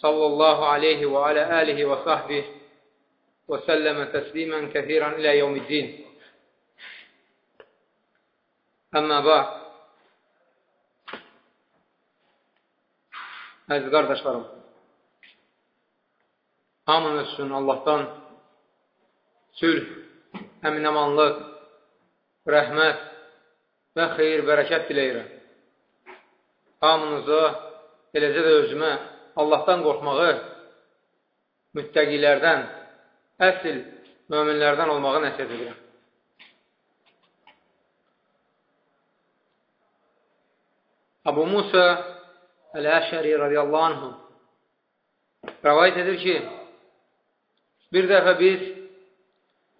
sallallahu aleyhi və alə əlihi və sahbih və səlləmə təslimən kəthirən ilə yevmiddin. Əmmə bax, əziz qardaşlarım, hamınız üçün Allahdan sülh, əminəmanlıq, rəhmət və xeyir, bərəkət diləyirəm. Hamınıza, eləcə də özümə Allahdan qorxmağı, müttəqilərdən, əsl möminlərdən olmağı nəsib edirəm. Abu Musa Əl-Əşəri radiyallahu anhu rəvayət edir ki, bir dəfə biz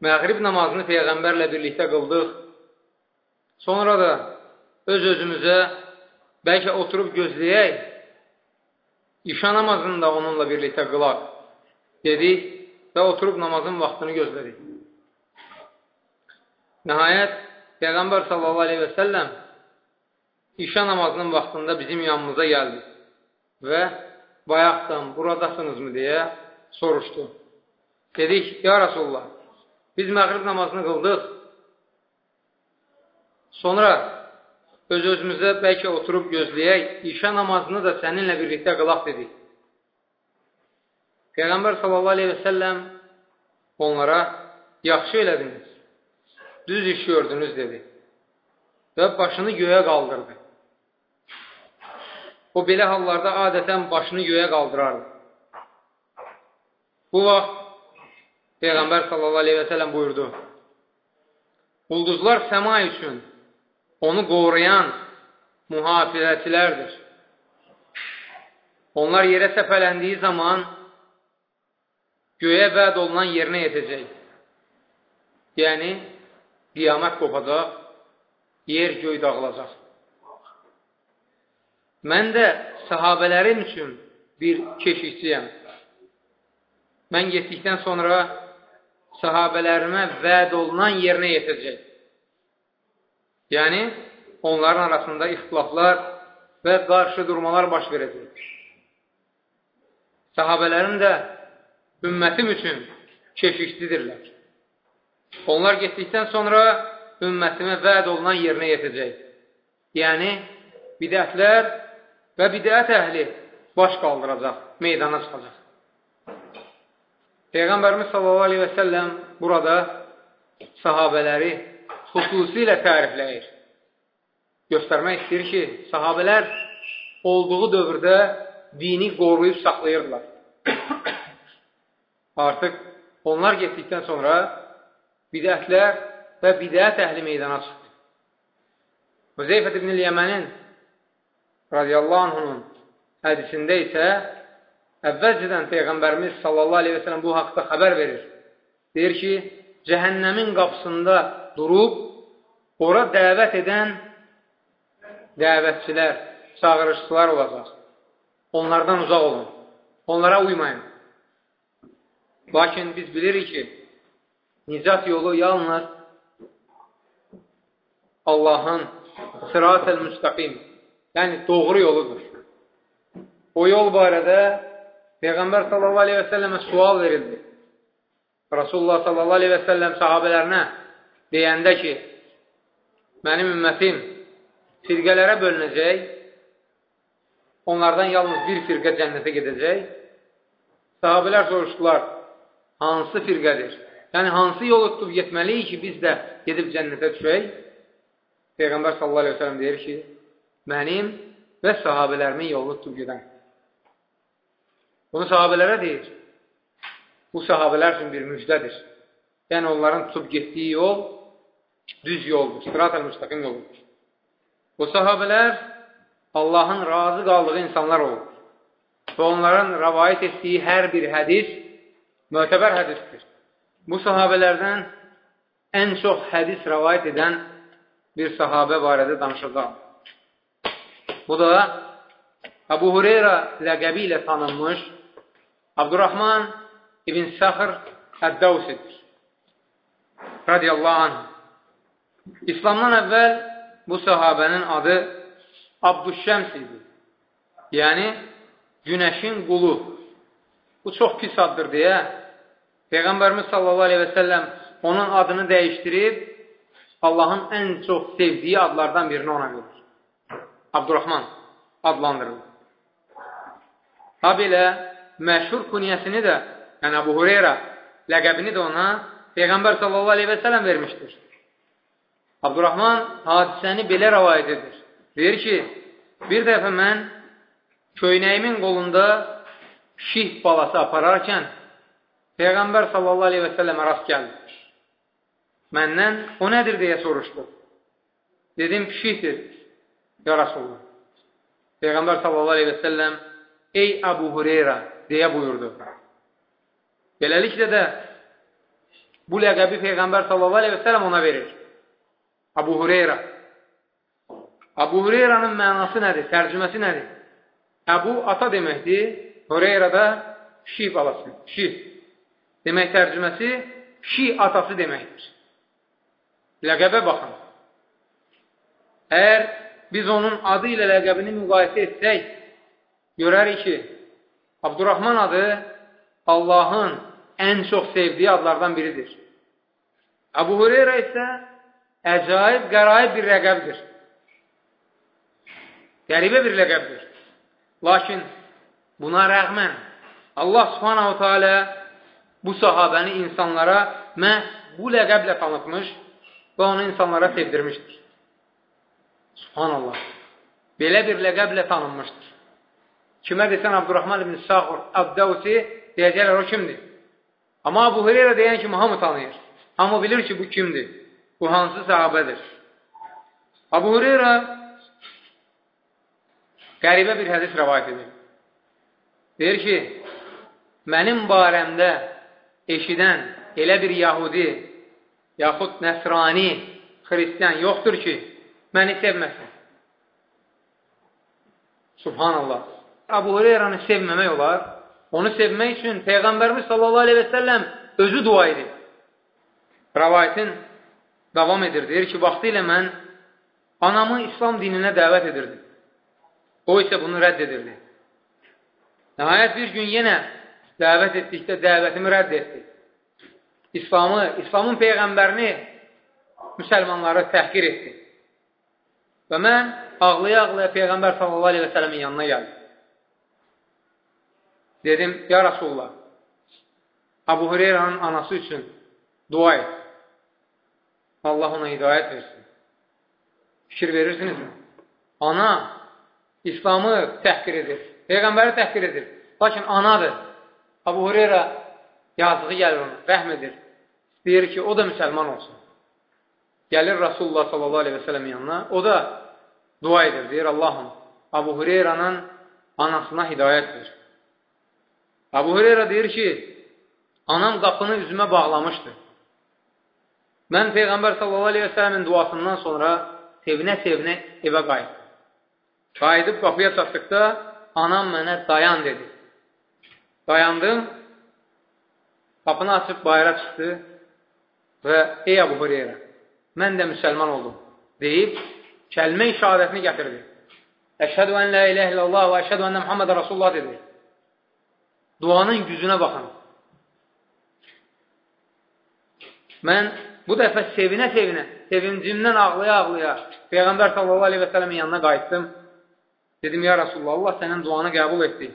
məğrib namazını Peyğəmbərlə birlikdə qıldıq. Sonra da öz-özümüzə bəlkə oturub gözləyək, işa namazını da onunla birlikdə qılaq dedik və oturub namazın vaxtını gözlədik. Nəhayət, Peyğəmbər sallallahu aleyhi və səlləm işa namazının vaxtında bizim yanımıza gəldi və bayaqdan buradasınızmı deyə soruşdu. Dedik, ya Rasulullah, biz məğrib namazını qıldıq, sonra öz-özümüzə bəlkə oturub gözləyək, işə namazını da səninlə birlikdə qılaq dedik. Peyğəmbər səlləm onlara yaxşı elədiniz, düz iş gördünüz dedi və başını göyə qaldırdı. O, belə hallarda adətən başını göyə qaldırardı. Bu vaxt Peyğəmbər sallallahu aleyhi və səlləm buyurdu, Ulduzlar səma üçün onu qoruyan mühafizəçilərdir. Onlar yerə səpələndiyi zaman göyə vəd olunan yerinə yetəcək. Yəni, qiyamət qopacaq, yer göy dağılacaq. Mən də sahabələrim üçün bir keşikçiyəm. Mən getdikdən sonra sahabələrimə vəd olunan yerinə yetəcək. Yəni, onların arasında ixtilaflar və qarşı durmalar baş verəcək. Sahabələrim də ümmətim üçün keşikçidirlər. Onlar getdikdən sonra ümmətimə vəd olunan yerinə yetəcək. Yəni, bidətlər və bidət əhli baş qaldıracaq, meydana çıxacaq. Peyğəmbərimiz sallallahu aleyhi və səlləm burada sahabələri xüsusilə tərifləyir. Göstərmək istəyir ki, sahabələr olduğu dövrdə dini qoruyub saxlayırdılar. Artıq onlar getdikdən sonra bidətlər və bidət əhli meydana çıxdı. Hüzeyfət ibn-i Yəmənin radiyallahu anhunun hədisində isə əvvəlcədən Peyğəmbərimiz sallallahu aleyhi və sələm bu haqda xəbər verir. Deyir ki, cəhənnəmin qapısında durub, ora dəvət edən dəvətçilər, çağırışçılar olacaq. Onlardan uzaq olun. Onlara uymayın. Lakin biz bilirik ki, nicat yolu yalnız Allahın sırat-ül müstəqim, yəni doğru yoludur. O yol barədə Peyğəmbər sallallahu aleyhi və səlləmə sual verildi. Rasulullah sallallahu aleyhi və səlləm sahabələrinə deyəndə ki, mənim ümmətim firqələrə bölünəcək, onlardan yalnız bir firqə cənnətə gedəcək. Sahabələr soruşdular, hansı firqədir? Yəni, hansı yolu tutub getməliyik ki, biz də gedib cənnətə düşək? Peyğəmbər sallallahu aleyhi ve sellem deyir ki, mənim və sahabələrimin yolunu tutub gedən. Bunu sahabələrə deyir. Bu sahabələr üçün bir müjdədir. Yəni, onların tutub getdiyi yol düz yoldur, sırat əl-müstəqim yoldur. Bu sahabələr Allahın razı qaldığı insanlar olur. və onların rəvayət etdiyi hər bir hədis mötəbər hədisdir. Bu sahabələrdən ən çox hədis rəvayət edən bir sahabə barədə danışacaq. Bu da Əbu Hureyra ləqəbi ilə tanınmış Abdurrahman ibn Səxr Əddəvsidir. Radiyallahu anh. İslamdan əvvəl bu sahabənin adı Abdüşşəms idi. Yəni, günəşin qulu. Bu çox pis addır deyə Peyğəmbərimiz sallallahu aleyhi və səlləm onun adını dəyişdirib Allahın ən çox sevdiyi adlardan birini ona verir. Abdurrahman adlandırılır. Ha belə məşhur kunyəsini də, yəni Abu Hureyra ləqəbini də ona Peyğəmbər sallallahu aleyhi və sələm vermişdir. Abdurrahman hadisəni belə rəvayət edir. Deyir ki, bir dəfə mən köynəyimin qolunda şih balası apararkən Peyğəmbər sallallahu aleyhi və səlləmə rast gəldi. Məndən o nədir deyə soruşdu. Dedim, pişikdir, ya Rasulullah. Peyğəmbər sallallahu aleyhi və səlləm ey Əbu Hureyra deyə buyurdu. Beləliklə də bu ləqəbi Peyğəmbər sallallahu aleyhi və səlləm ona verir. Əbu Hureyra. Əbu Hureyranın mənası nədir? Tərcüməsi nədir? Əbu ata deməkdir. Hureyra da şih balası. Şih. Demək tərcüməsi şih atası deməkdir. Ləqəbə baxın. Əgər biz onun adı ilə ləqəbini müqayisə etsək, görərik ki, Abdurrahman adı Allahın ən çox sevdiyi adlardan biridir. Əbu Hureyra isə əcaib, qəraib bir rəqəbdir. Qəribə bir ləqəbdir. Lakin buna rəğmən Allah subhanahu teala bu sahabəni insanlara məhz bu ləqəblə tanıtmış və onu insanlara sevdirmişdir. Subhanallah. Belə bir ləqəblə tanınmışdır. Kimə desən Abdurrahman ibn Sağur Abdəvsi deyəcəklər o kimdir? Amma Abu Hureyra deyən kimi hamı tanıyır. Hamı bilir ki, bu kimdir? Bu hansı sahabədir? Abu Hureyra qəribə bir hədis rəvayət edir. Deyir ki, mənim barəmdə eşidən elə bir yahudi yaxud nəsrani, xristiyan yoxdur ki, məni sevməsin. Subhanallah. Abu Hureyranı sevməmək olar. Onu sevmək üçün Peyğəmbərimiz sallallahu aleyhi və səlləm özü dua edir. Rəvayətin davam edir. Deyir ki, vaxtı ilə mən anamı İslam dininə dəvət edirdim. O isə bunu rədd edirdi. Nəhayət bir gün yenə dəvət etdikdə dəvətimi rədd etdi. İslamı, İslamın Peyğəmbərini müsəlmanları təhqir etdi. Və mən ağlaya-ağlaya Peyğəmbər sallallahu aleyhi və sələmin yanına gəldim. Dedim, ya Rasulullah, Abu Hureyranın anası üçün dua et. Allah ona hidayət versin. Fikir verirsinizmi? Ana İslamı təhqir edir. Peyğəmbəri təhqir edir. Lakin anadır. Abu Hureyra yazığı gəlir ona, rəhm edir. Deyir ki, o da müsəlman olsun. Gəlir Rasulullah sallallahu aleyhi və sələm yanına. O da dua edir. Deyir, Allahım, Abu Hureyranın anasına hidayət ver. Abu Hureyra deyir ki, anam qapını üzümə bağlamışdı. Mən Peyğəmbər sallallahu aleyhi və sələmin duasından sonra sevinə-sevinə evə qayıtdım. Qayıdıb qapıya çatdıqda anam mənə dayan dedi. Dayandım, qapını açıb bayıra çıxdı və ey Əbu Hureyra, mən də müsəlman oldum deyib kəlmə şəhadətini gətirdi. Əşhədü ən la ilahe illallah və əşhədü ənə Muhammed Rasulullah dedi. Duanın gücünə baxın. Mən bu dəfə sevinə-sevinə, sevincimdən ağlaya-ağlaya Peyğəmbər sallallahu aleyhi və sələmin yanına qayıtdım. Dedim, ya Rasulullah, Allah sənin duanı qəbul etdi.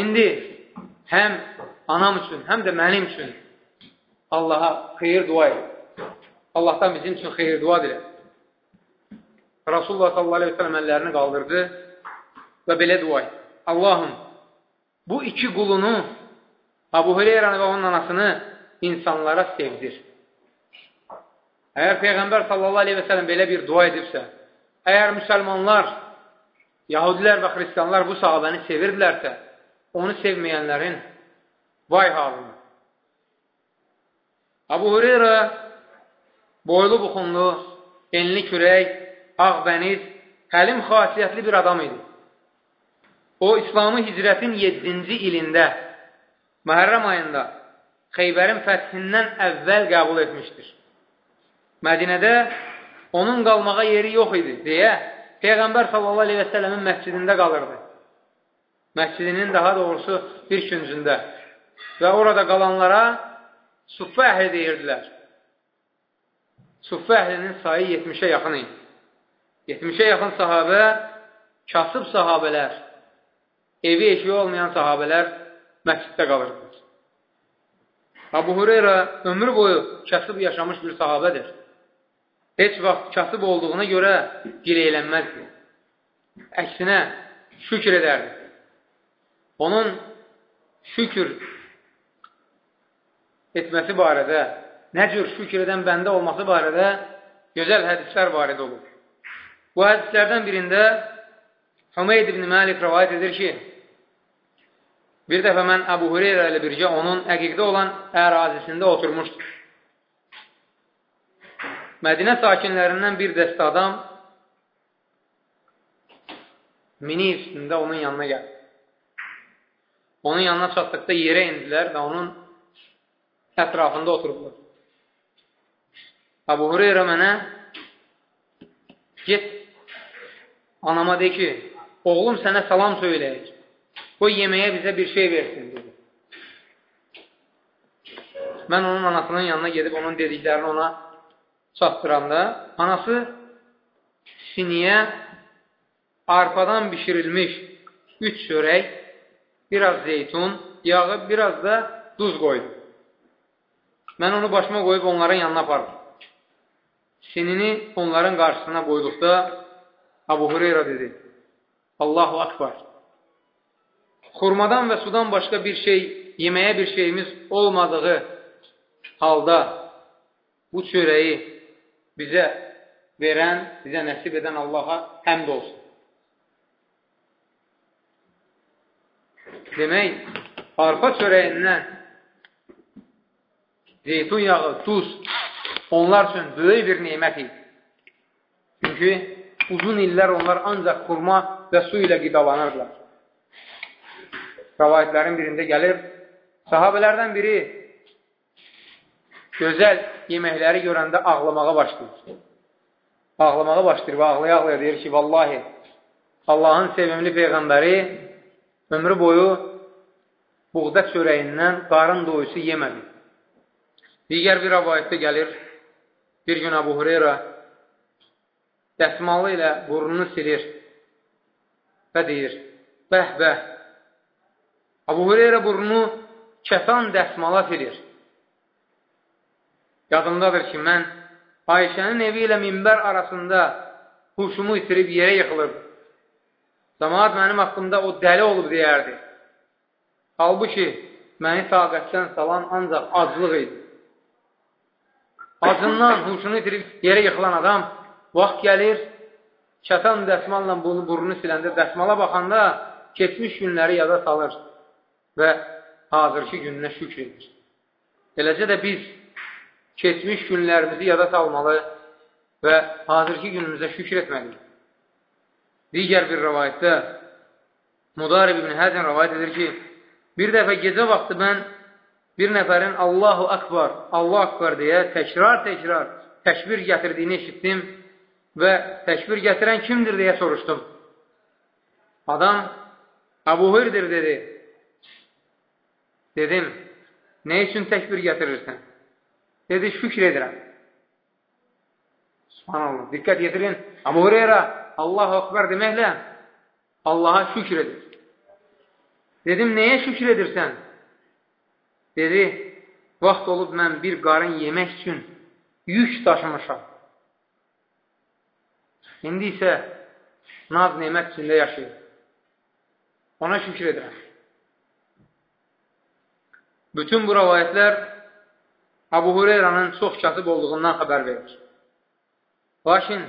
İndi həm anam üçün, həm də mənim üçün Allaha xeyir dua edin. Allahdan bizim üçün xeyir dua dilə. Rasulullah sallallahu aleyhi ve sellem əllərini qaldırdı və belə dua etdi. Allahım, bu iki qulunu, Abu Hureyranı və onun anasını insanlara sevdir. Əgər Peyğəmbər sallallahu aleyhi və sellem belə bir dua edibsə, əgər müsəlmanlar Yahudilər və xristianlar bu sahabəni sevirdilərsə, onu sevməyənlərin vay halını. Abu Hureyra boylu buxunlu, enli kürək, ağ bəniz, həlim xasiyyətli bir adam idi. O, İslamı hicrətin 7-ci ilində, Məhərrəm ayında Xeybərin fəthindən əvvəl qəbul etmişdir. Mədinədə onun qalmağa yeri yox idi deyə Peyğəmbər sallallahu aleyhi və sələmin məscidində qalırdı. Məscidinin daha doğrusu bir küncündə. Və orada qalanlara suffə əhli deyirdilər. Suffə əhlinin sayı 70-ə yaxın idi. 70-ə yaxın sahabə, kasıb sahabələr, evi eşiyi olmayan sahabələr məsciddə qalırdı. Abu Hureyra ömrü boyu kasıb yaşamış bir sahabədir. Heç vaxt kasıb olduğuna görə gileylənməzdi. Əksinə, şükür edərdi. Onun şükür etməsi barədə, nə cür şükür edən bəndə olması barədə gözəl hədislər varid olur. Bu hədislərdən birində Hümeyd ibn Məlik rəvayət edir ki, bir dəfə mən Əbu Hüreyrə ilə birgə onun əqiqdə olan ərazisində oturmuşdur. Mədinə sakinlərindən bir dəstə adam mini üstündə onun yanına gəldi. Onun yanına çatdıqda yerə indilər və onun ətrafında oturdular. Əbu Hüreyrə mənə get anama de ki, oğlum sənə salam söyləyir. Qoy yeməyə bizə bir şey versin, dedi. Mən onun anasının yanına gedib onun dediklərini ona çatdıranda, anası siniyə arpadan bişirilmiş üç çörək, biraz zeytun, yağı, biraz da duz qoydu. Mən onu başıma qoyub onların yanına apardım. Sinini onların qarşısına qoyduqda Abu Hureyra dedi, Allahu Akbar. Xurmadan və sudan başqa bir şey, yeməyə bir şeyimiz olmadığı halda bu çörəyi bizə verən, bizə nəsib edən Allaha həmd olsun. Demək, arpa çörəyindən zeytun yağı, duz onlar üçün böyük bir neymət idi. Çünki uzun illər onlar ancaq xurma və su ilə qidalanırdılar. Rəvayətlərin birində gəlir, sahabələrdən biri gözəl yeməkləri görəndə ağlamağa başlayır. Ağlamağa başlayır və ağlaya-ağlaya deyir ki, vallahi Allahın sevimli Peyğəmbəri ömrü boyu buğda çörəyindən qarın doyusu yemədi. Digər bir rəvayətdə gəlir, bir gün Abu Hureyra dəsmalı ilə burnunu silir və deyir, bəh, bəh. Abu Hureyra burnunu kətan dəsmala silir. Yadımdadır ki, mən Ayşənin evi ilə minbər arasında huşumu itirib yerə yıxılıb. Cəmaat mənim haqqımda o dəli olub deyərdi. Halbuki, məni taqətdən salan ancaq aclıq idi. Acından huşunu itirib yerə yıxılan adam vaxt gəlir, çatan dəsmalla burnu siləndə dəsmala baxanda keçmiş günləri yada salır və hazırki gününə şükür edir. Eləcə də biz keçmiş günlərimizi yada salmalı və hazırki günümüzə şükür etməliyik. Digər bir rəvayətdə Mudarib ibn Həzin rəvayət edir ki, bir dəfə gecə vaxtı mən bir nəfərin Allahu Akbar, Allah Akbar deyə təkrar-təkrar təkbir gətirdiyini eşitdim və təkbir gətirən kimdir deyə soruşdum. Adam Əbu Hürdir dedi. Dedim, nə üçün təkbir gətirirsən? Dedi, şükür edirəm. Subhanallah, diqqət yetirin. Əbu Hüreyra Allahu Akbar deməklə Allaha şükür edir. Dedim, nəyə şükür edirsən? Dedi, vaxt olub mən bir qarın yemək üçün yük daşımışam. İndi isə naz nemət içində yaşayır. Ona şükür edirəm. Bütün bu rəvayətlər Abu Hureyranın çox kasıb olduğundan xəbər verir. Lakin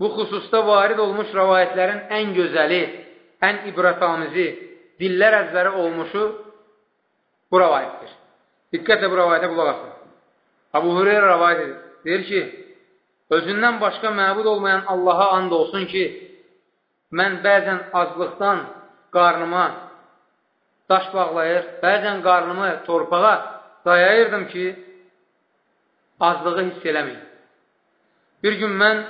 bu xüsusda varid olmuş rəvayətlərin ən gözəli, ən ibrətamizi dillər əzbəri olmuşu bu rəvayətdir. Diqqətlə bu rəvayətə qulaq asın. Abu Hureyra rəvayət edir. Deyir ki, özündən başqa məbud olmayan Allaha and olsun ki, mən bəzən aclıqdan qarnıma daş bağlayır, bəzən qarnımı torpağa dayayırdım ki, aclığı hiss eləməyim. Bir gün mən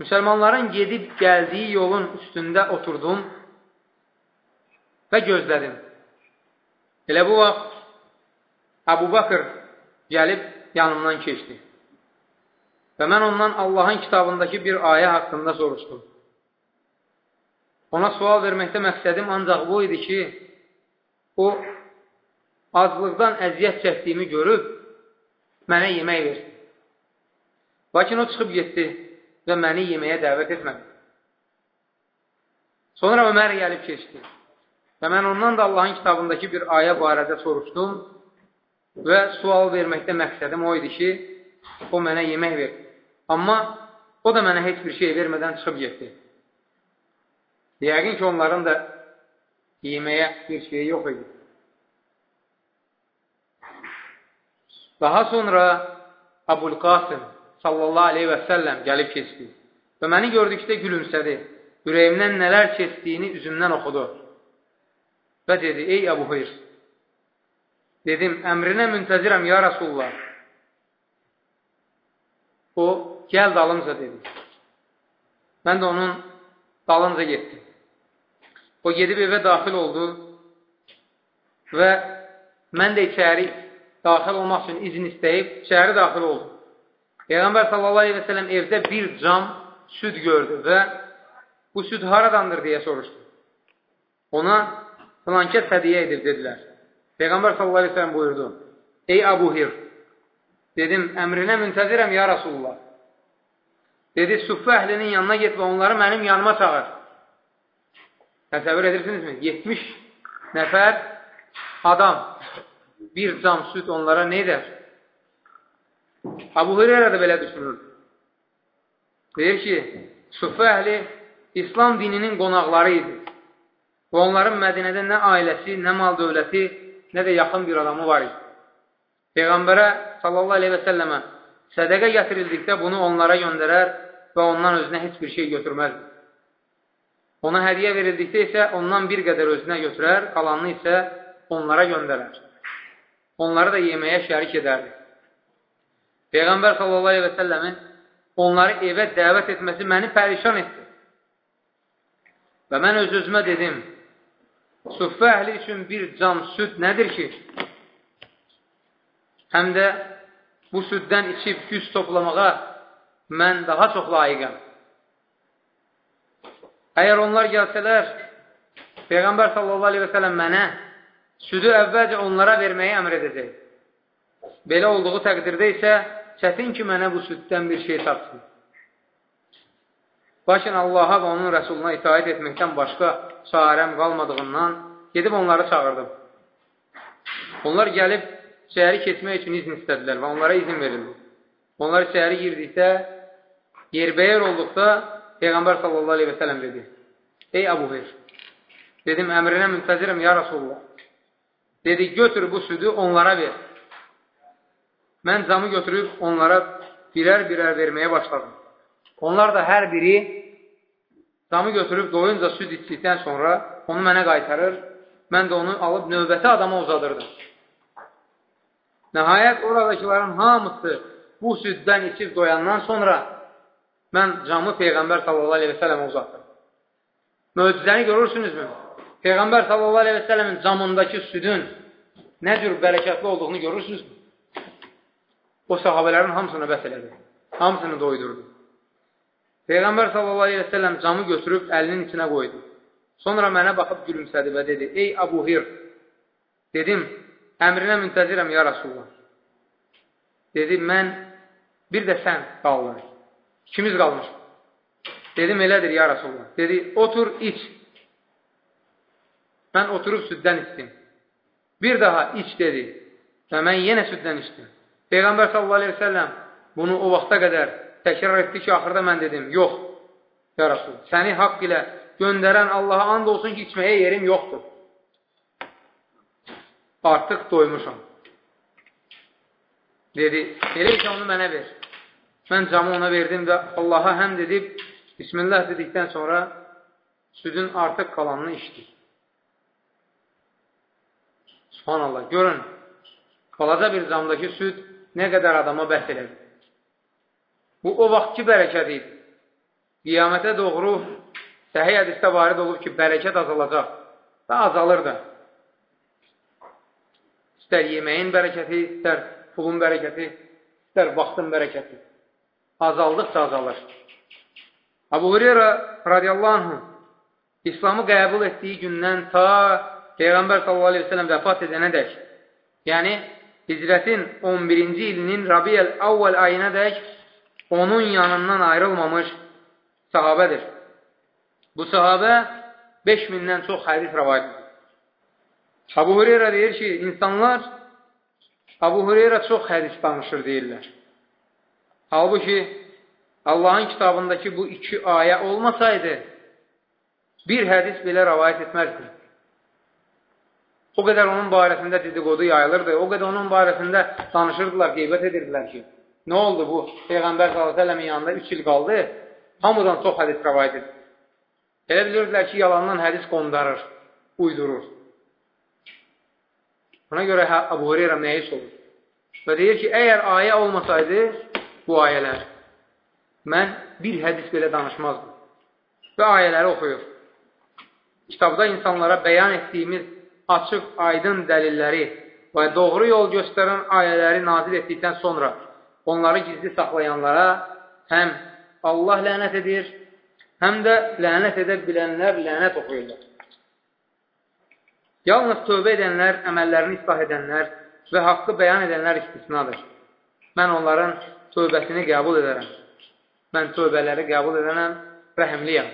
müsəlmanların gedib gəldiyi yolun üstündə oturdum və gözlədim. Elə bu vaxt Əbu Bakır gəlib yanımdan keçdi. Və mən ondan Allahın kitabındakı bir ayə haqqında soruşdum. Ona sual verməkdə məqsədim ancaq bu idi ki, o aclıqdan əziyyət çəkdiyimi görüb mənə yemək versin. Lakin o çıxıb getdi və məni yeməyə dəvət etmədi. Sonra Ömər gəlib keçdi və mən ondan da Allahın kitabındakı bir ayə barədə soruşdum və sual verməkdə məqsədim o idi ki, o mənə yemək verdi. Amma o da mənə heç bir şey vermədən çıxıb getdi. Yəqin ki, onların da yeməyə bir şey yox idi. Daha sonra Abul Qasım sallallahu aleyhi və səlləm gəlib keçdi və məni gördükdə gülümsədi. Ürəyimdən nələr keçdiyini üzümdən oxudu və dedi, ey Əbu Heyr, dedim, əmrinə müntəzirəm, ya Rasulullah. O, gəl dalımca dedi. Mən də onun dalınca getdim. O gedib evə daxil oldu və mən də içəri daxil olmaq üçün izin istəyib, içəri daxil oldum. Peyğəmbər sallallahu aleyhi və sələm evdə bir cam süd gördü və bu süd haradandır deyə soruşdu. Ona filankət hədiyə edib dedilər. Peyğəmbər sallallahu aleyhi və sələm buyurdu. Ey Abu Hir, dedim, əmrinə müntəzirəm ya Rasulullah. Dedi, suffə əhlinin yanına get və onları mənim yanıma çağır. Təsəvvür edirsinizmi? 70 nəfər adam bir cam süd onlara nə edər? Abu Hüreyrə də belə düşünür. Deyir ki, Suffə əhli İslam dininin qonaqları idi. Və onların Mədinədə nə ailəsi, nə mal dövləti, nə də yaxın bir adamı var idi. Peyğəmbərə sallallahu aleyhi və səlləmə sədəqə gətirildikdə bunu onlara göndərər və ondan özünə heç bir şey götürməzdir. Ona hədiyə verildikdə isə ondan bir qədər özünə götürər, qalanını isə onlara göndərər. Onları da yeməyə şərik edərdi. Peyğəmbər sallallahu aleyhi və səlləmin onları evə dəvət etməsi məni pərişan etdi. Və mən öz-özümə dedim, suffə əhli üçün bir cam süd nədir ki? Həm də bu süddən içib güz toplamağa mən daha çox layiqəm. Əgər onlar gəlsələr, Peyğəmbər sallallahu aleyhi və sələm mənə südü əvvəlcə onlara verməyi əmr edəcək. Belə olduğu təqdirdə isə çətin ki, mənə bu süddən bir şey tapsın. Lakin Allaha və onun rəsuluna itaət etməkdən başqa çarəm qalmadığından gedib onları çağırdım. Onlar gəlib şəhəri keçmək üçün izin istədilər və onlara izin verildi. Onlar şəhəri girdikdə, yerbəyər olduqda Peyğəmbər sallallahu aleyhi və sələm dedi, Ey Əbu Heyr, dedim, əmrinə müntəzirəm, ya Rasulullah. Dedi, götür bu südü onlara ver. Mən camı götürüb onlara birər-birər verməyə başladım. Onlar da hər biri camı götürüb doyunca süd içdikdən sonra onu mənə qaytarır, mən də onu alıb növbəti adama uzadırdım. Nəhayət oradakıların hamısı bu süddən içib doyandan sonra mən camı Peyğəmbər sallallahu aleyhi və sələmə uzatdım. Möcüzəni görürsünüzmü? Peyğəmbər sallallahu aleyhi və sələmin camındakı südün nə cür bərəkətli olduğunu görürsünüzmü? o sahabələrin hamısını bəs elədi. Hamısını doydurdu. Peyğəmbər sallallahu aleyhi və səlləm camı götürüb əlinin içinə qoydu. Sonra mənə baxıb gülümsədi və dedi, ey Abu Hir, dedim, əmrinə müntəzirəm ya Rasulullah. Dedi, mən bir də sən qaldın. İkimiz qalmış. Dedim, elədir ya Rasulullah. Dedi, otur, iç. Mən oturub süddən içdim. Bir daha iç dedi və mən yenə süddən içdim. Peyğəmbər sallallahu aleyhi və səlləm bunu o vaxta qədər təkrar etdi ki, axırda mən dedim, yox, ya Rasul, səni haqq ilə göndərən Allaha and olsun ki, içməyə yerim yoxdur. artıq doymuşam. Dedi, elə ki, onu mənə ver. Mən camı ona verdim və Allaha həmd edib, Bismillah dedikdən sonra südün artıq qalanını içdik. Subhanallah, görün, balaca bir camdakı süd nə qədər adama bəhs elədi. Bu, o vaxtki bərəkət idi. Qiyamətə doğru səhiy hədisdə varid olub ki, bərəkət azalacaq və azalır da. İstər yeməyin bərəkəti, istər pulun bərəkəti, istər vaxtın bərəkəti. Azaldıqca azalır. Abu Hureyra radiyallahu anh İslamı qəbul etdiyi gündən ta Peyğəmbər sellem vəfat edənə dək, yəni hicrətin 11-ci ilinin Rabiyəl əvvəl ayına dək onun yanından ayrılmamış sahabədir. Bu sahabə 5000-dən çox hədis rəvayət edir. Abu Hureyra deyir ki, insanlar Abu Hureyra çox hədis danışır deyirlər. Halbuki Allahın kitabındakı bu iki ayə olmasaydı, bir hədis belə rəvayət etməzdi. O qədər onun barəsində dedikodu yayılırdı, o qədər onun barəsində danışırdılar, qeybət edirdilər ki, nə oldu bu? Peyğəmbər s.ə.v-in yanında 3 il qaldı, hamıdan çox hədis rəvayət edir. Elə bilirdilər ki, yalandan hədis qondarır, uydurur. Buna görə hə, Abu Hureyra məyis olur. Və deyir ki, əgər ayə olmasaydı bu ayələr, mən bir hədis belə danışmazdım. Və ayələri oxuyur. Kitabda insanlara bəyan etdiyimiz açıq, aydın dəlilləri və doğru yol göstərən ayələri nazil etdikdən sonra onları gizli saxlayanlara həm Allah lənət edir, həm də lənət edə bilənlər lənət oxuyurlar. Yalnız tövbə edənlər, əməllərini islah edənlər və haqqı bəyan edənlər istisnadır. Mən onların tövbəsini qəbul edərəm. Mən tövbələri qəbul edənəm, rəhimliyəm.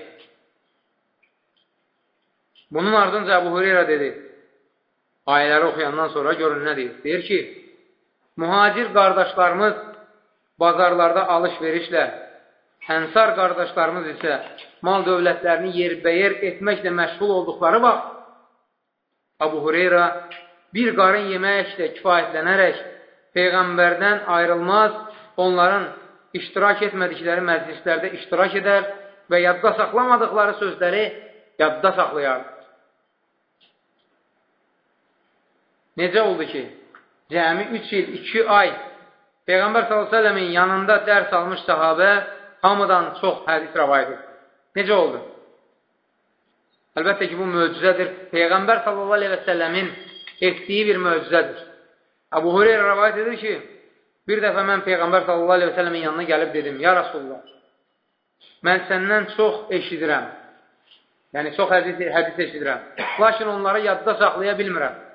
Bunun ardınca Əbu Hüreyra dedi, ayələri oxuyandan sonra görün nə deyir? Deyir ki, mühacir qardaşlarımız bazarlarda alış-verişlə, ənsar qardaşlarımız isə mal dövlətlərini yerbəyer etməklə məşğul olduqları vaxt, Abu Hureyra bir qarın yeməklə kifayətlənərək Peyğəmbərdən ayrılmaz, onların iştirak etmədikləri məclislərdə iştirak edər və yadda saxlamadıqları sözləri yadda saxlayar. Necə oldu ki, cəmi 3 il, 2 ay Peyğəmbər s.ə.v-in yanında dərs almış sahabə hamıdan çox hədis rəvayət edir. Necə oldu? Əlbəttə ki, bu möcüzədir. Peyğəmbər s.ə.v-in etdiyi bir möcüzədir. Əbu Hureyra rəvayət edir ki, bir dəfə mən Peyğəmbər s.ə.v-in yanına gəlib dedim, Ya Rasulullah, mən səndən çox eşidirəm. Yəni, çox hədis, hədis eşidirəm. Lakin onları yadda saxlaya bilmirəm.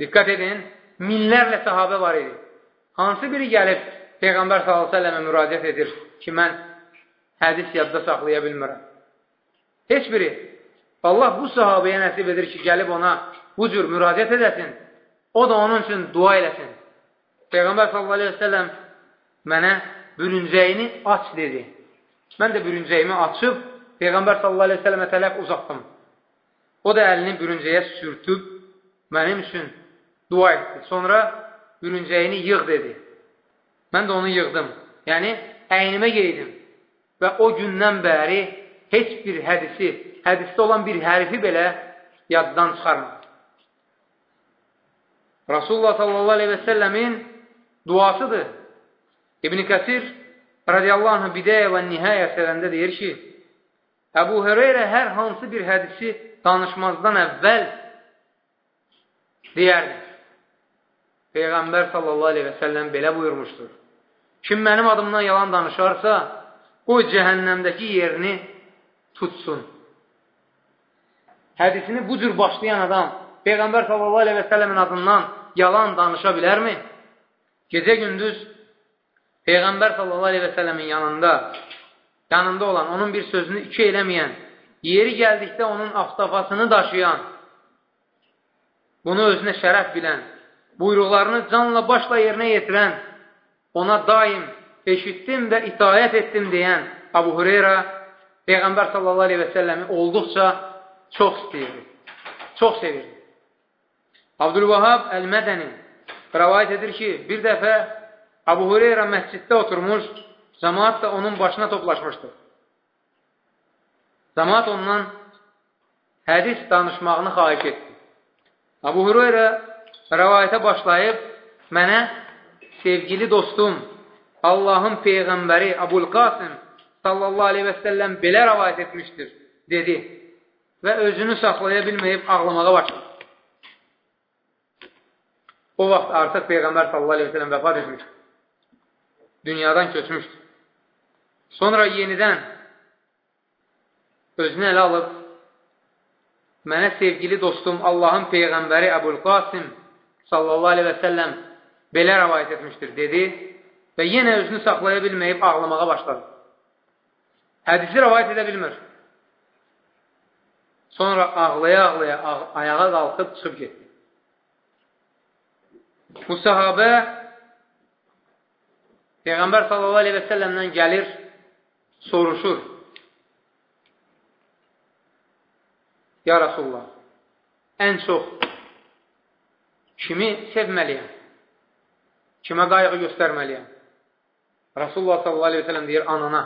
Diqqət edin, minlərlə sahabə var idi. Hansı biri gəlib Peyğəmbər s.ə.və müraciət edir ki, mən hədis yadda saxlaya bilmirəm. Heç biri. Allah bu sahabəyə nəsib edir ki, gəlib ona bu cür müraciət edəsin. O da onun üçün dua eləsin. Peyğəmbər s.ə.v mənə bürüncəyini aç dedi. Mən də bürüncəyimi açıb Peyğəmbər s.ə.və tələf uzatdım. O da əlini bürüncəyə sürtüb mənim üçün dua etdi. Sonra bürüncəyini yığ dedi. Mən də onu yığdım. Yəni, əynimə geydim. Və o gündən bəri heç bir hədisi, hədisdə olan bir hərfi belə yaddan çıxarmadı. Rasulullah sallallahu aleyhi və səlləmin duasıdır. İbn-i Kəsir radiyallahu anh bidayə və nihayə əsərində deyir ki, Əbu Hüreyrə hər hansı bir hədisi danışmazdan əvvəl deyərdi. Peyğəmbər sallallahu aleyhi və səlləm belə buyurmuşdur. Kim mənim adımdan yalan danışarsa, qoy cəhənnəmdəki yerini tutsun. Hədisini bu cür başlayan adam Peyğəmbər sallallahu aleyhi və səlləmin adından yalan danışa bilərmi? Gecə gündüz Peyğəmbər sallallahu aleyhi və səlləmin yanında yanında olan, onun bir sözünü iki eləməyən, yeri gəldikdə onun aftafasını daşıyan, bunu özünə şərəf bilən, buyruqlarını canla başla yerinə yetirən, ona daim eşitdim və itayət etdim deyən Abu Hureyra Peyğəmbər sallallahu aleyhi və səlləmi olduqca çox istəyirdi, çox sevirdi. Abdülvahab Əl-Mədəni rəvayət edir ki, bir dəfə Abu Hureyra məsciddə oturmuş, cəmaat da onun başına toplaşmışdı. Cəmaat ondan hədis danışmağını xahiş etdi. Abu Hureyra rəvayətə başlayıb, mənə sevgili dostum, Allahın Peyğəmbəri Abul Qasım sallallahu aleyhi və səlləm belə rəvayət etmişdir, dedi və özünü saxlaya bilməyib ağlamağa başladı. O vaxt artıq Peyğəmbər sallallahu aleyhi və səlləm vəfat etmişdir. Dünyadan köçmüşdür. Sonra yenidən özünü ələ alıb mənə sevgili dostum Allahın Peyğəmbəri Əbul Qasim sallallahu aleyhi və səlləm belə rəvayət etmişdir, dedi və yenə özünü saxlaya bilməyib ağlamağa başladı. Hədisi rəvayət edə bilmir. Sonra ağlaya-ağlaya ayağa qalxıb çıxıb getdi. Bu sahabə Peyğəmbər sallallahu aleyhi və səlləmdən gəlir, soruşur. Ya Rasulullah, ən çox kimi sevməliyəm? Kimə qayğı göstərməliyəm? Rasulullah sallallahu aleyhi və səlləm deyir, anana.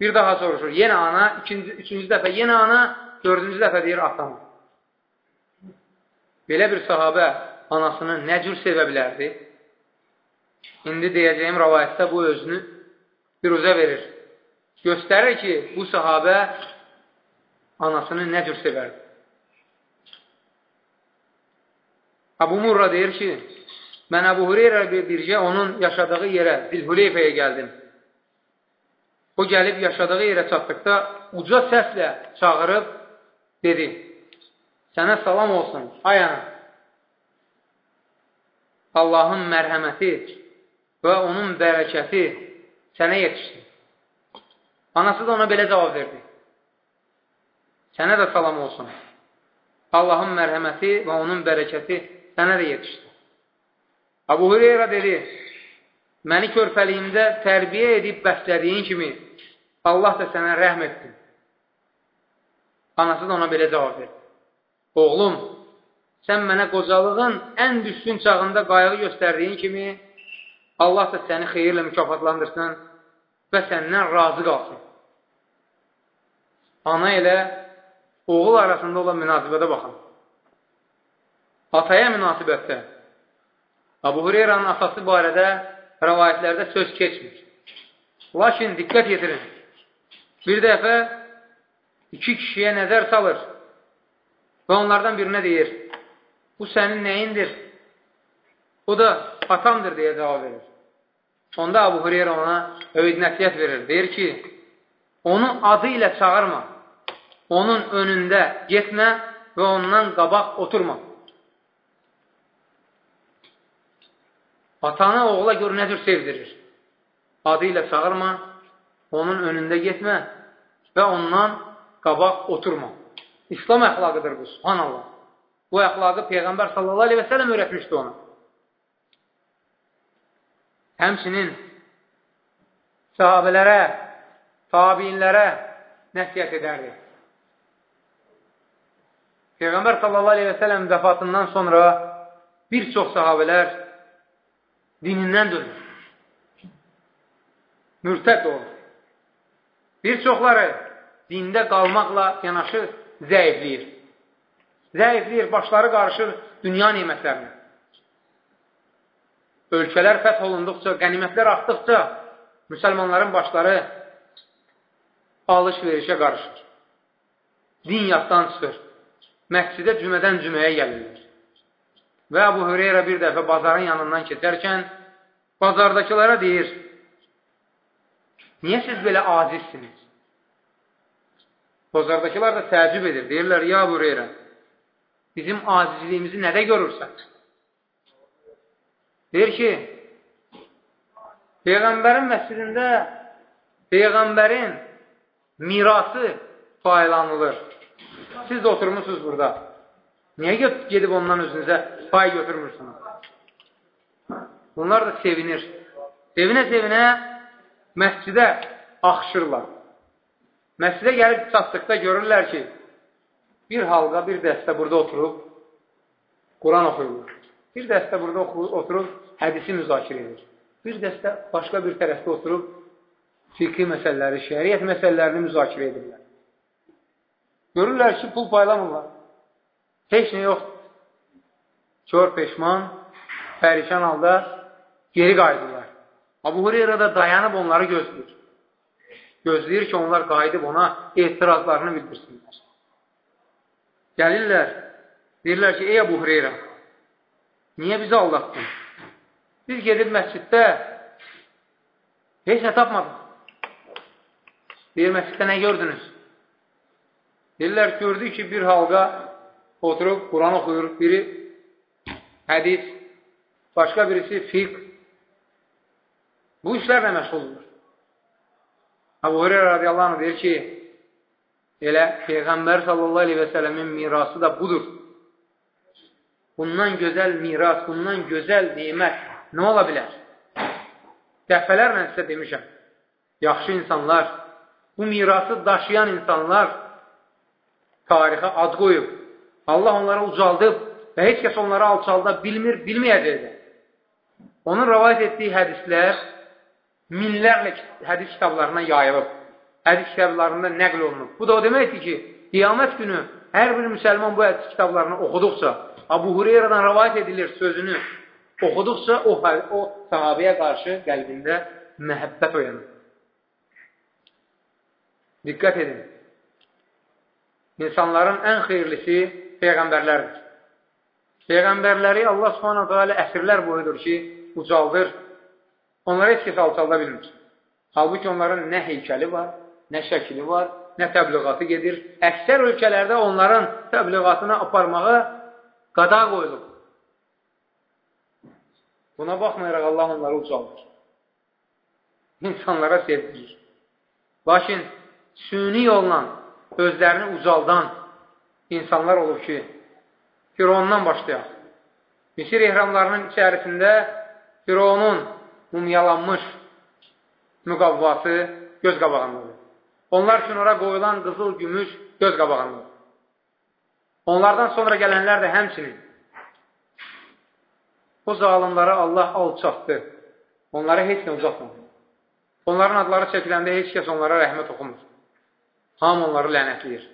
Bir daha soruşur, yenə ana, ikinci, üçüncü dəfə yenə ana, dördüncü dəfə deyir, atama. Belə bir sahabə anasını nə cür sevə bilərdi? İndi deyəcəyim rəvayətdə bu özünü bir üzə verir. Göstərir ki, bu sahabə anasını nə cür sevərdi. Abu Murra deyir ki, mən Əbu Hüreyrə bircə onun yaşadığı yerə, Zilhuleyfəyə gəldim. O gəlib yaşadığı yerə çatdıqda uca səslə çağırıb dedi, sənə salam olsun, ay ana. Allahın mərhəməti və onun bərəkəti sənə yetişdi. Anası da ona belə cavab verdi. Sənə də salam olsun. Allahın mərhəməti və onun bərəkəti sənə də yetişdi. Abu Hüreyra dedi, məni körpəliyimdə tərbiyə edib bəslədiyin kimi Allah da sənə rəhm etsin. Anası da ona belə cavab verdi. Oğlum, sən mənə qocalığın ən düşkün çağında qayğı göstərdiyin kimi Allah da səni xeyirlə mükafatlandırsın və səndən razı qalsın. Ana ilə oğul arasında olan münasibətə baxın. Ataya münasibətdə Abu Hureyranın atası barədə rəvayətlərdə söz keçmir. Lakin diqqət yetirin. Bir dəfə iki kişiyə nəzər salır və onlardan birinə deyir, bu sənin nəyindir? O da atamdır deyə cavab verir. Onda Abu Hureyra ona övid nəsiyyət verir. Deyir ki, onu adı ilə çağırma, onun önündə getmə və ondan qabaq oturma. Atanı oğula gör nə cür sevdirir. Adı ilə çağırma, onun önündə getmə və ondan qabaq oturma. İslam əxlaqıdır bu, subhanallah. Bu əxlaqı Peyğəmbər sallallahu aleyhi və sələm öyrətmişdi ona. Həmçinin sahabələrə, tabiinlərə nəsiyyət edərdi. Peyğəmbər sallallahu aleyhi və sələm vəfatından sonra bir çox sahabələr dinindən dönür. Mürtəd olur. Bir çoxları dində qalmaqla yanaşı zəifləyir. Zəifləyir, başları qarışır dünya nimətlərinə. Ölkələr fəth olunduqca, qənimətlər artdıqca müsəlmanların başları alış-verişə qarışır. Din yaddan çıxır. Məscidə cümədən cüməyə gəlirlər. Və Əbu Hüreyrə bir dəfə bazarın yanından keçərkən bazardakılara deyir, niyə siz belə acizsiniz? Bazardakılar da təəccüb edir. Deyirlər, ya Əbu Hüreyrə, bizim acizliyimizi nədə görürsən? Deyir ki, Peyğəmbərin məscidində Peyğəmbərin mirası paylanılır. Siz də oturmuşsunuz burada. Niyə gedib ondan özünüzə pay götürmürsünüz? Bunlar da sevinir. Sevinə-sevinə məscidə axışırlar. Məscidə gəlib çatdıqda görürlər ki, bir halqa, bir dəstə burada oturub, Quran oxuyurlar. Bir dəstə burada oturub hədisi müzakirə edir. Bir dəstə başqa bir tərəfdə oturub fiqhi məsələləri, şəriət məsələlərini müzakirə edirlər. Görürlər ki, pul paylamırlar. Heç nə yoxdur. Kör peşman, pərişan halda geri qayıdırlar. Abu Hureyra da dayanıb onları gözləyir. Gözləyir ki, onlar qayıdıb ona etirazlarını bildirsinlər. Gəlirlər, deyirlər ki, ey Abu Hureyra, niyə bizi aldatdın? Biz gedib məsciddə heç nə tapmadıq. Deyir, məsciddə nə gördünüz? Deyirlər, gördük ki, bir halqa oturub Quran oxuyur, biri hədis, başqa birisi fiqh. Bu işlərlə məşğuldur. Abu Hureyra radiyallahu anh deyir ki, elə Peyğəmbər sallallahu aleyhi və sələmin mirası da budur. Bundan gözəl miras, bundan gözəl nimət nə ola bilər? Dəfələrlə sizə demişəm, yaxşı insanlar, bu mirası daşıyan insanlar tarixə ad qoyub, Allah onlara ucaldıb və heç kəs onları alçalda bilmir, bilməyəcəkdir. Onun rəvayət etdiyi hədislər minlərlə hədis kitablarına yayılıb, hədis kitablarında nəql olunub. Bu da o deməkdir ki, qiyamət günü hər bir müsəlman bu hədis kitablarını oxuduqca, Abu Hureyradan rəvayət edilir sözünü oxuduqca o, o sahabəyə qarşı qəlbində məhəbbət oyanır. Diqqət edin. İnsanların ən xeyirlisi Peyğəmbərlərdir. Peyğəmbərləri Allah subhanahu teala əsrlər boyudur ki, ucaldır. Onlara heç kəs alçalda bilmir. Halbuki onların nə heykəli var, nə şəkili var, nə təbliğatı gedir. Əksər ölkələrdə onların təbliğatını aparmağa qada qoyulub. Buna baxmayaraq Allah onları ucaldır. İnsanlara sevdirir. Lakin süni yolla özlərini ucaldan insanlar olub ki, Firondan başlayaq. Misir ehramlarının içərisində Fironun mumyalanmış müqavvası göz qabağındadır. Onlar üçün ora qoyulan qızıl, gümüş göz qabağındadır. Onlardan sonra gələnlər də həmçinin o zalimlara Allah alçatdı. Onlara heç nə uzatmadı. Onların adları çəkiləndə heç kəs onlara rəhmət oxumur. Hamı onları lənətləyir.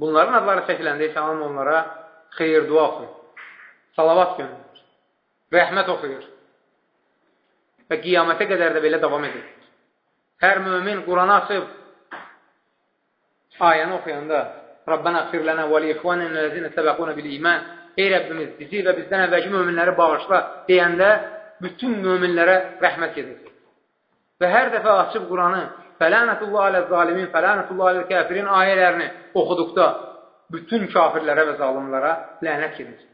Bunların adları çəkiləndə hamı onlara xeyir dua oxuyur. Salavat göndərir. Rəhmət oxuyur. Və qiyamətə qədər də belə davam edir. Hər mümin Quranı açıb ayəni oxuyanda Rabbənə xfir lənə və li ixvanən ləzinə səbəqunə bil iman Ey Rəbbimiz, bizi və bizdən əvvəlki möminləri bağışla deyəndə bütün möminlərə rəhmət gedir. Və hər dəfə açıb Quranı fələnətullah alə zalimin, fələnətullah alə kəfirin ayələrini oxuduqda bütün kafirlərə və zalimlara lənət gedir.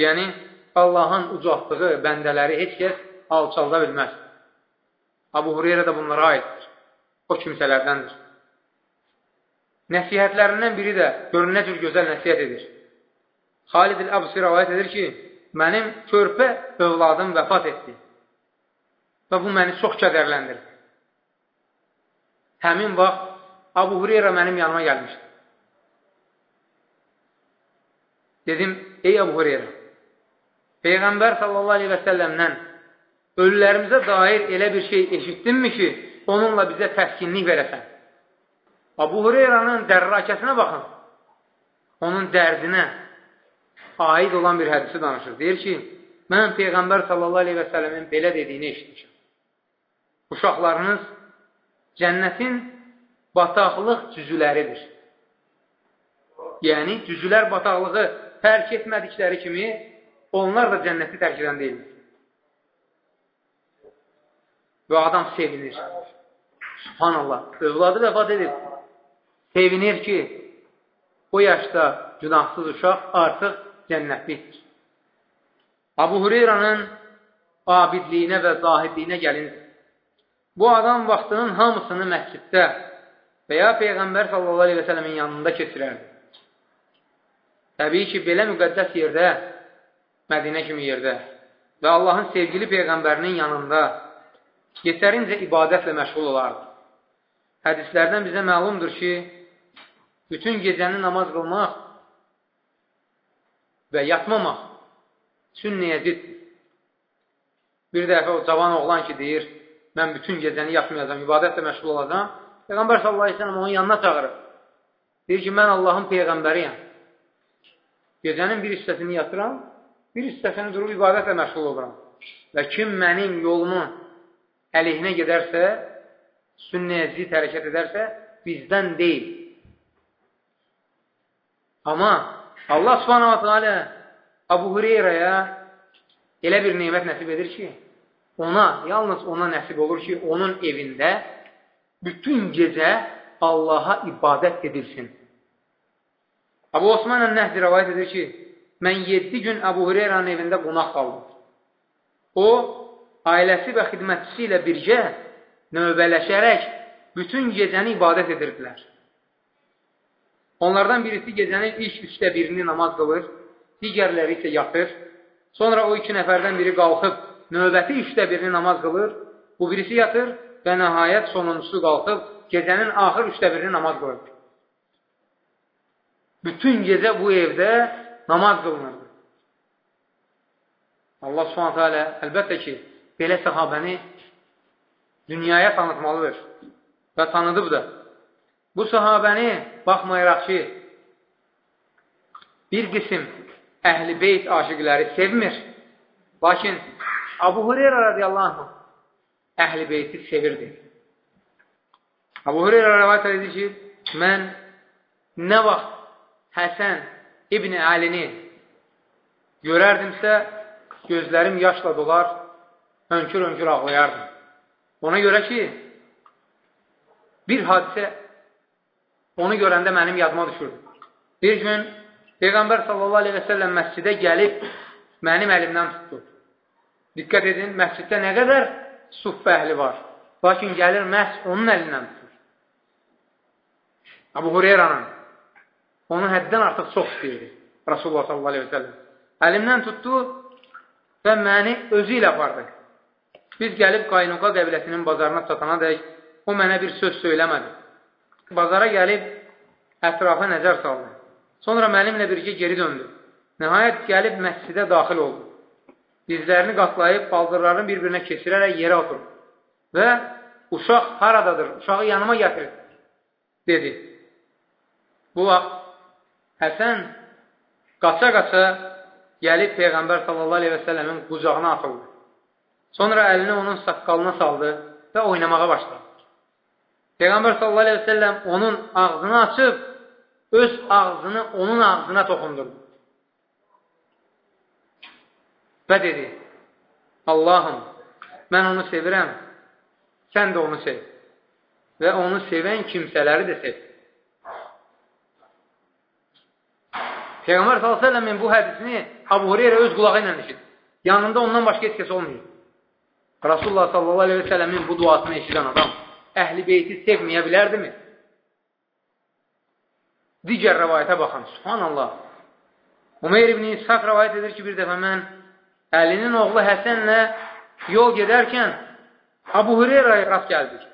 Yəni, Allahın ucaltdığı bəndələri heç kəs alçalda bilməz. Abu Hureyra da bunlara aiddir. O kimsələrdəndir. Nəsihətlərindən biri də görün nə cür gözəl nəsihət edir. Xalid el-Əbsi rəvayət edir ki, mənim körpə övladım vəfat etdi və bu məni çox kədərləndir. Həmin vaxt Abu Hureyra mənim yanıma gəlmişdi. Dedim, ey Abu Hureyra, Peyğəmbər sallallahu aleyhi və səlləmdən ölülərimizə dair elə bir şey eşitdinmi ki, onunla bizə təskinlik verəsən? Abu Hureyranın dərrakəsinə baxın. Onun dərdinə aid olan bir hədisi danışır. Deyir ki, mən Peyğəmbər sallallahu aleyhi və sələmin belə dediyini eşitmişim. Uşaqlarınız cənnətin bataqlıq cüzüləridir. Yəni, cüzülər bataqlığı tərk etmədikləri kimi, onlar da cənnəti tərk edən deyildir. Və adam sevinir. Subhanallah, övladı vəfat edib. Sevinir ki, o yaşda günahsız uşaq artıq cənnətlikdir. Abu Hureyranın abidliyinə və zahidliyinə gəlinir. Bu adam vaxtının hamısını məsciddə və ya Peyğəmbər sələmin yanında keçirərdi. Təbii ki, belə müqəddəs yerdə, Mədinə kimi yerdə və Allahın sevgili Peyğəmbərinin yanında yetərincə ibadətlə məşğul olardı. Hədislərdən bizə məlumdur ki, bütün gecəni namaz qılmaq və yatmamaq sünnəyə ziddir. Bir dəfə o cavan oğlan ki, deyir, mən bütün gecəni yatmayacam, ibadətlə məşğul olacam. Peyğəmbər sallallahu aleyhi ve sellem onun yanına çağırır. Deyir ki, mən Allahın Peyğəmbəriyəm. Gecənin bir hissəsini yatıram, bir hissəsini durub ibadətlə məşğul oluram. Və kim mənim yolumu əleyhinə gedərsə, sünnəyə zid hərəkət edərsə, bizdən deyil. Amma Allah subhanahu wa ta'ala Abu Hüreyrəyə elə bir neymət nəsib edir ki, ona, yalnız ona nəsib olur ki, onun evində bütün gecə Allaha ibadət edilsin. Abu Osman Ən-Nəhdi rəvayət edir ki, mən 7 gün Əbu Hüreyrənin evində qonaq qaldım. O, ailəsi və xidmətçisi ilə birgə növbələşərək bütün gecəni ibadət edirdilər. Onlardan birisi gecənin ilk üçdə birini namaz qılır, digərləri isə yatır. Sonra o iki nəfərdən biri qalxıb növbəti üçdə birini namaz qılır, bu birisi yatır və nəhayət sonuncusu qalxıb gecənin axır üçdə birini namaz qılır. Bütün gecə bu evdə namaz qılınırdı. Allah subhanətə alə əlbəttə ki, belə səhabəni dünyaya tanıtmalıdır və tanıdıb da. Bu sahabəni baxmayaraq ki, bir qism əhl-i beyt aşiqləri sevmir. Lakin Abu Hureyra radiyallahu anh əhl-i beyti sevirdi. Abu Hureyra rəvayət edir ki, mən nə vaxt Həsən İbn Əlini görərdimsə, gözlərim yaşla dolar, hönkür-hönkür ağlayardım. Ona görə ki, bir hadisə onu görəndə mənim yadıma düşürdü. Bir gün Peyğəmbər sallallahu aleyhi və səlləm məscidə gəlib mənim əlimdən tutdu. Diqqət edin, məsciddə nə qədər suff əhli var. Lakin gəlir məhz onun əlindən tutur. Abu Hureyranın onu həddən artıq çox istəyirdi. Rasulullah sallallahu aleyhi və səlləm. Əlimdən tutdu və məni özü ilə apardı. Biz gəlib Qaynuqa qəbiləsinin bazarına çatana dək o mənə bir söz söyləmədi. Bazara gəlib ətrafa nəzər saldı. Sonra mənimlə birgə geri döndü. Nəhayət gəlib məscidə daxil oldu. Dizlərini qatlayıb, baldırlarını bir-birinə keçirərək yerə oturdu. Və uşaq haradadır? Uşağı yanıma gətirir, dedi. Bu vaxt Həsən qaça-qaça gəlib Peyğəmbər səlləmin qucağına atıldı. Sonra əlini onun saqqalına saldı və oynamağa başladı. Peyğəmbər səlləm onun ağzını açıb, öz ağzını onun ağzına toxundurdu. Və dedi, Allahım, mən onu sevirəm, sən də onu sev. Və onu sevən kimsələri də sev. Peyğəmbər s.ə.v-in bu hədisini Abu Hureyra öz qulağı ilə eşit. Yanında ondan başqa heç kəs olmuyor. Rasulullah s.ə.v-in bu duasını eşidən adam əhli beyti sevməyə bilərdimi? Digər rəvayətə baxın, subhanallah. Umeyr ibn İshaq rəvayət edir ki, bir dəfə mən Əlinin oğlu Həsənlə yol gedərkən Abu Hureyra'ya rast gəldik.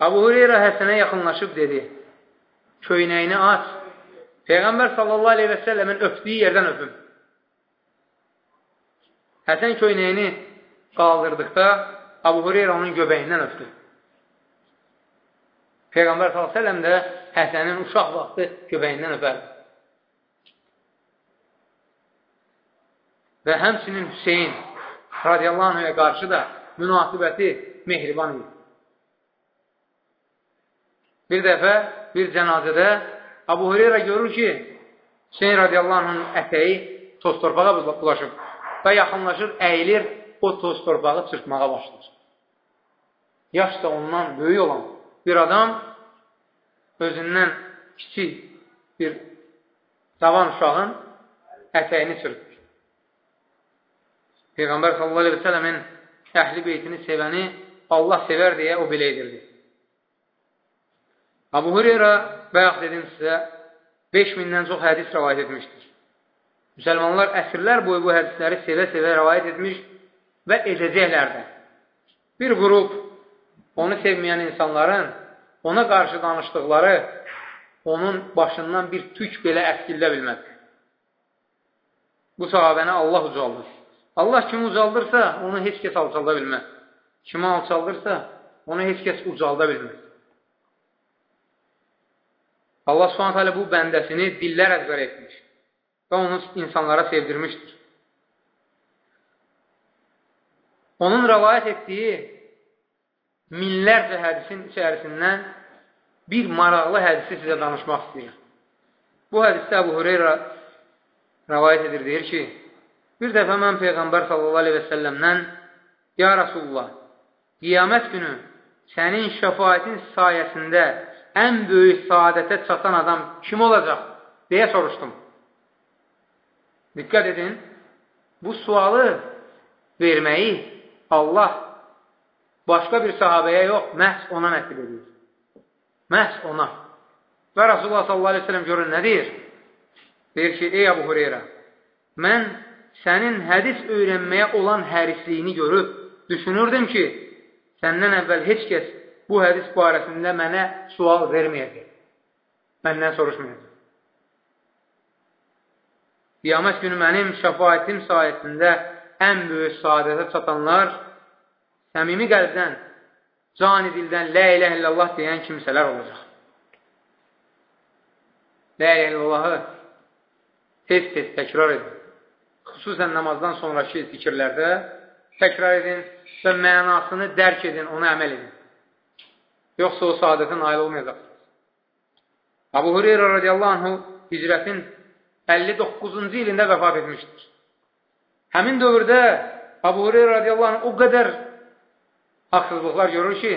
Abu Hureyra Həsənə yaxınlaşıb dedi, köynəyini aç, Peyğəmbər sallallahu aleyhi və səlləmin öpdüyü yerdən öpüm. Həsən köynəyini qaldırdıqda Abu Hureyra onun göbəyindən öpdü. Peyğəmbər s.ə.v də Həsənin uşaq vaxtı göbəyindən öpərdi. Və həmçinin Hüseyin radiyallahu anhaya qarşı da münasibəti mehriban idi. Bir dəfə bir cənazədə Abu Hureyra görür ki, Hüseyin radiyallahu anhın ətəyi toz torpağa bulaşıb və yaxınlaşır, əyilir, o toz torpağı çırpmağa başlayır. Yaş da ondan böyük olan bir adam özündən kiçik bir cavan uşağın ətəyini çırpır. Peyğəmbər sallallahu aleyhi və sələmin əhli beytini sevəni Allah sevər deyə o belə edirdi. Abu Hureyra bayaq dedim sizə 5000-dən çox hədis rəvayət etmişdir. Müsəlmanlar əsrlər boyu bu hədisləri sevə-sevə rəvayət etmiş və edəcəklər də. Bir qrup onu sevməyən insanların ona qarşı danışdıqları onun başından bir tük belə əskildə bilməz. Bu sahabəni Allah ucaldır. Allah kimi ucaldırsa, onu heç kəs alçalda bilməz. Kimi alçaldırsa, onu heç kəs ucalda bilməz. Allah subhanət hələ bu bəndəsini dillər əzbər etmiş və onu insanlara sevdirmişdir. Onun rəvayət etdiyi minlərcə hədisin içərisindən bir maraqlı hədisi sizə danışmaq istəyirəm. Bu hədisdə Əbu Hüreyra rəvayət edir, deyir ki, bir dəfə mən Peyğəmbər səlləmdən Ya Rasulullah, qiyamət günü sənin şəfayətin sayəsində ən böyük saadətə çatan adam kim olacaq? deyə soruşdum. Diqqət edin, bu sualı verməyi Allah başqa bir sahabəyə yox, məhz ona nəsib edir. Məhz ona. Və Rasulullah sellem görür, nə deyir? Deyir ki, ey Abu Hureyra, mən sənin hədis öyrənməyə olan hərisliyini görüb, düşünürdüm ki, səndən əvvəl heç kəs bu hədis barəsində mənə sual verməyəcək. Məndən soruşmayacaq. Qiyamət günü mənim şəfayətim sayəsində ən böyük saadətə çatanlar səmimi qəlbdən, cani dildən lə ilə illallah deyən kimsələr olacaq. Lə ilə illallahı tez-tez təkrar edin. Xüsusən namazdan sonraki zikirlərdə təkrar edin və mənasını dərk edin, ona əməl edin. Yoxsa o saadətə nail olmayacaqsınız. Abu Hureyra radiyallahu anhu hicrətin 59-cu ilində vəfat etmişdir. Həmin dövrdə Abu Hureyra radiyallahu anh o qədər haqsızlıqlar görür ki,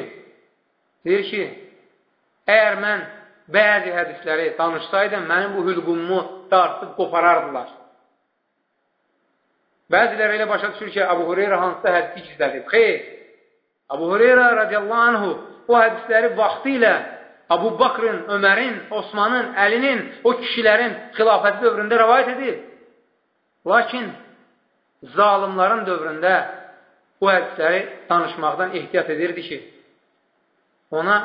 deyir ki, əgər mən bəzi hədisləri danışsaydım, mənim bu hülqumu dartıb qoparardılar. Bəziləri elə başa düşür ki, Abu Hureyra hansısa hədisi gizlədib. Xeyr, Abu Hureyra radiyallahu anhu o hədisləri vaxtı ilə Abu Bakrın, Ömərin, Osmanın, Əlinin, o kişilərin xilafəti dövründə rəvayət edib. Lakin zalimların dövründə bu hədisləri danışmaqdan ehtiyat edirdi ki, ona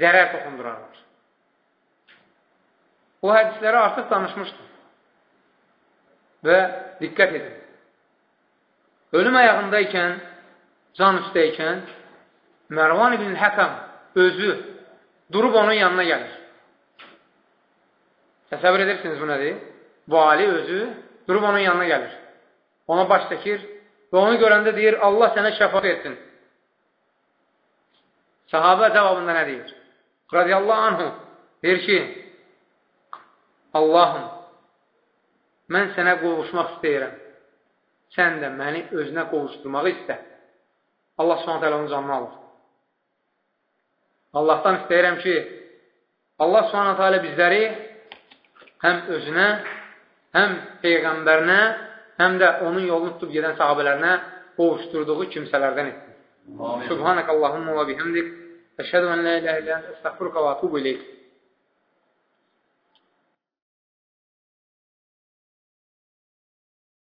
zərər toxundurarlar. Bu hədisləri artıq danışmışdı. Və diqqət edin. Ölüm ayağındaykən, can üstəykən, Mərvan ibn Həkəm özü durub onun yanına gəlir. Təsəvvür edirsiniz bu nədir? Vali özü durub onun yanına gəlir. Ona baş çəkir və onu görəndə deyir, Allah sənə şəfat etsin. Sahabə cavabında nə deyir? Radiyallahu anhu deyir ki, Allahım, mən sənə qovuşmaq istəyirəm. Sən də məni özünə qovuşturmağı istə. Allah subhanət hələ onun canını alır. Allahdan istəyirəm ki, Allah subhanət hələ bizləri həm özünə, həm Peyğəmbərinə, həm də onun yolunu tutub gedən sahabələrinə qovuşturduğu kimsələrdən etsin. Subhanək Allahumma və bihəmdik. Əşhədu ən la iləhə ilə əstəxfurqa və atubu iləyik.